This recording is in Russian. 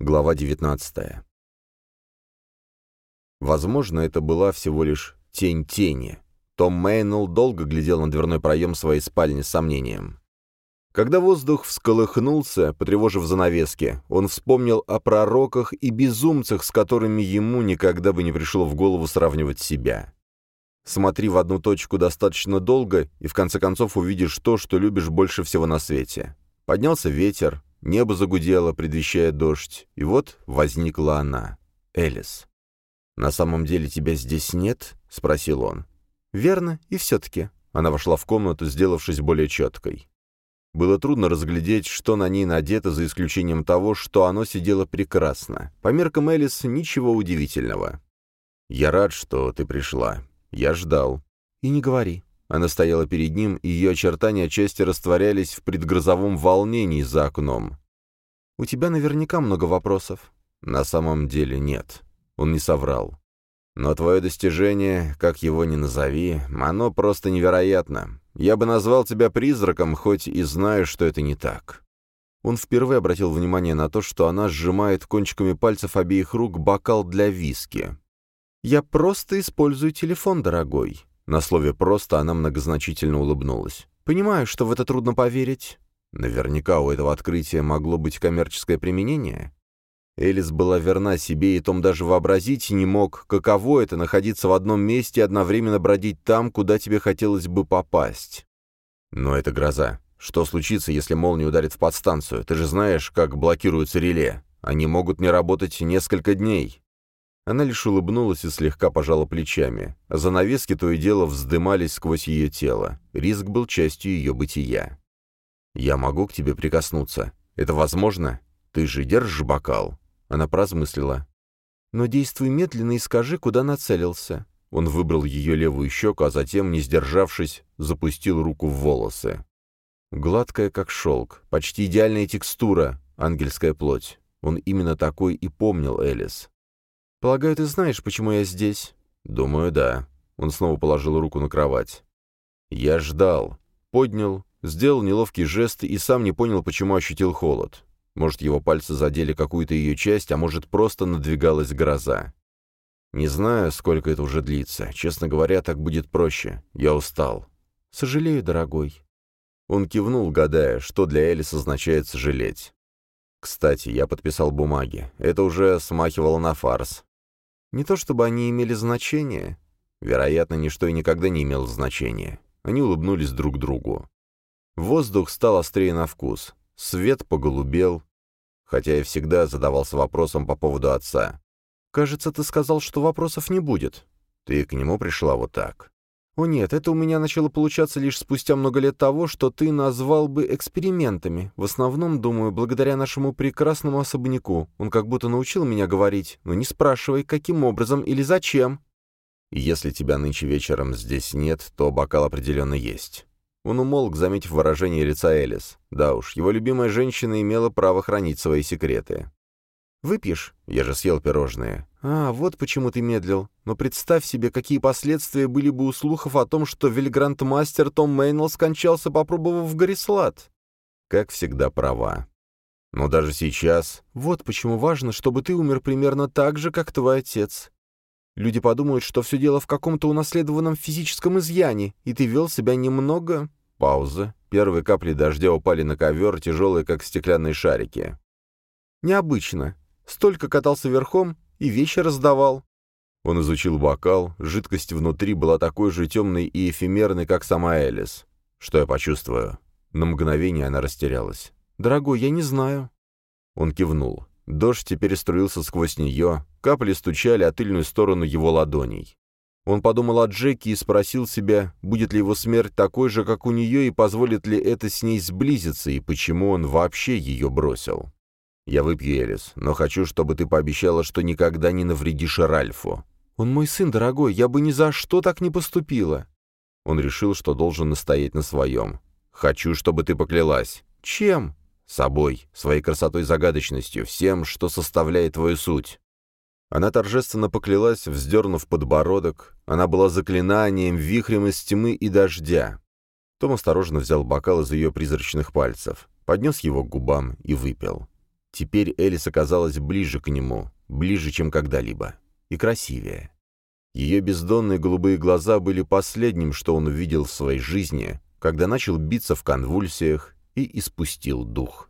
Глава 19. Возможно, это была всего лишь тень тени. Том Мейнелл долго глядел на дверной проем своей спальни с сомнением. Когда воздух всколыхнулся, потревожив занавески, он вспомнил о пророках и безумцах, с которыми ему никогда бы не пришло в голову сравнивать себя. Смотри в одну точку достаточно долго, и в конце концов увидишь то, что любишь больше всего на свете. Поднялся ветер, Небо загудело, предвещая дождь, и вот возникла она, Элис. «На самом деле тебя здесь нет?» — спросил он. «Верно, и все-таки». Она вошла в комнату, сделавшись более четкой. Было трудно разглядеть, что на ней надето, за исключением того, что оно сидело прекрасно. По меркам Элис ничего удивительного. «Я рад, что ты пришла. Я ждал». «И не говори. Она стояла перед ним, и ее очертания отчасти растворялись в предгрозовом волнении за окном. «У тебя наверняка много вопросов». «На самом деле нет». Он не соврал. «Но твое достижение, как его ни назови, оно просто невероятно. Я бы назвал тебя призраком, хоть и знаю, что это не так». Он впервые обратил внимание на то, что она сжимает кончиками пальцев обеих рук бокал для виски. «Я просто использую телефон, дорогой. На слове «просто» она многозначительно улыбнулась. «Понимаю, что в это трудно поверить. Наверняка у этого открытия могло быть коммерческое применение». Элис была верна себе, и Том даже вообразить не мог, каково это находиться в одном месте и одновременно бродить там, куда тебе хотелось бы попасть. Но это гроза. Что случится, если молния ударит в подстанцию? Ты же знаешь, как блокируются реле. Они могут не работать несколько дней. Она лишь улыбнулась и слегка пожала плечами, занавески то и дело вздымались сквозь ее тело. Риск был частью ее бытия. «Я могу к тебе прикоснуться. Это возможно? Ты же держишь бокал?» Она поразмыслила. «Но действуй медленно и скажи, куда нацелился». Он выбрал ее левую щеку, а затем, не сдержавшись, запустил руку в волосы. Гладкая, как шелк, почти идеальная текстура, ангельская плоть. Он именно такой и помнил Элис. «Полагаю, ты знаешь, почему я здесь?» «Думаю, да». Он снова положил руку на кровать. «Я ждал». Поднял, сделал неловкий жест и сам не понял, почему ощутил холод. Может, его пальцы задели какую-то ее часть, а может, просто надвигалась гроза. «Не знаю, сколько это уже длится. Честно говоря, так будет проще. Я устал». «Сожалею, дорогой». Он кивнул, гадая, что для Элис означает «сожалеть». «Кстати, я подписал бумаги. Это уже смахивало на фарс. Не то чтобы они имели значение. Вероятно, ничто и никогда не имело значения. Они улыбнулись друг другу. Воздух стал острее на вкус. Свет поголубел. Хотя я всегда задавался вопросом по поводу отца. «Кажется, ты сказал, что вопросов не будет. Ты к нему пришла вот так». «О нет, это у меня начало получаться лишь спустя много лет того, что ты назвал бы экспериментами. В основном, думаю, благодаря нашему прекрасному особняку. Он как будто научил меня говорить, но не спрашивай, каким образом или зачем». «Если тебя нынче вечером здесь нет, то бокал определенно есть». Он умолк, заметив выражение лица Элис. Да уж, его любимая женщина имела право хранить свои секреты. «Выпьешь? Я же съел пирожные». «А, вот почему ты медлил. Но представь себе, какие последствия были бы у слухов о том, что вельгрантмастер Том Мейнелл скончался, попробовав Горислат». Как всегда, права. Но даже сейчас... Вот почему важно, чтобы ты умер примерно так же, как твой отец. Люди подумают, что все дело в каком-то унаследованном физическом изъяне, и ты вел себя немного... Пауза. Первые капли дождя упали на ковер, тяжелые, как стеклянные шарики. Необычно. Столько катался верхом и вещи раздавал. Он изучил бокал, жидкость внутри была такой же темной и эфемерной, как сама Элис. Что я почувствую? На мгновение она растерялась. «Дорогой, я не знаю». Он кивнул. Дождь теперь струился сквозь нее, капли стучали о тыльную сторону его ладоней. Он подумал о Джеки и спросил себя, будет ли его смерть такой же, как у нее, и позволит ли это с ней сблизиться, и почему он вообще ее бросил. «Я выпью, Элис, но хочу, чтобы ты пообещала, что никогда не навредишь Ральфу». «Он мой сын, дорогой, я бы ни за что так не поступила». Он решил, что должен настоять на своем. «Хочу, чтобы ты поклялась». «Чем?» «Собой, своей красотой загадочностью, всем, что составляет твою суть». Она торжественно поклялась, вздернув подбородок. Она была заклинанием, вихрем из тьмы и дождя. Том осторожно взял бокал из ее призрачных пальцев, поднес его к губам и выпил. Теперь Элис оказалась ближе к нему, ближе, чем когда-либо, и красивее. Ее бездонные голубые глаза были последним, что он увидел в своей жизни, когда начал биться в конвульсиях и испустил дух.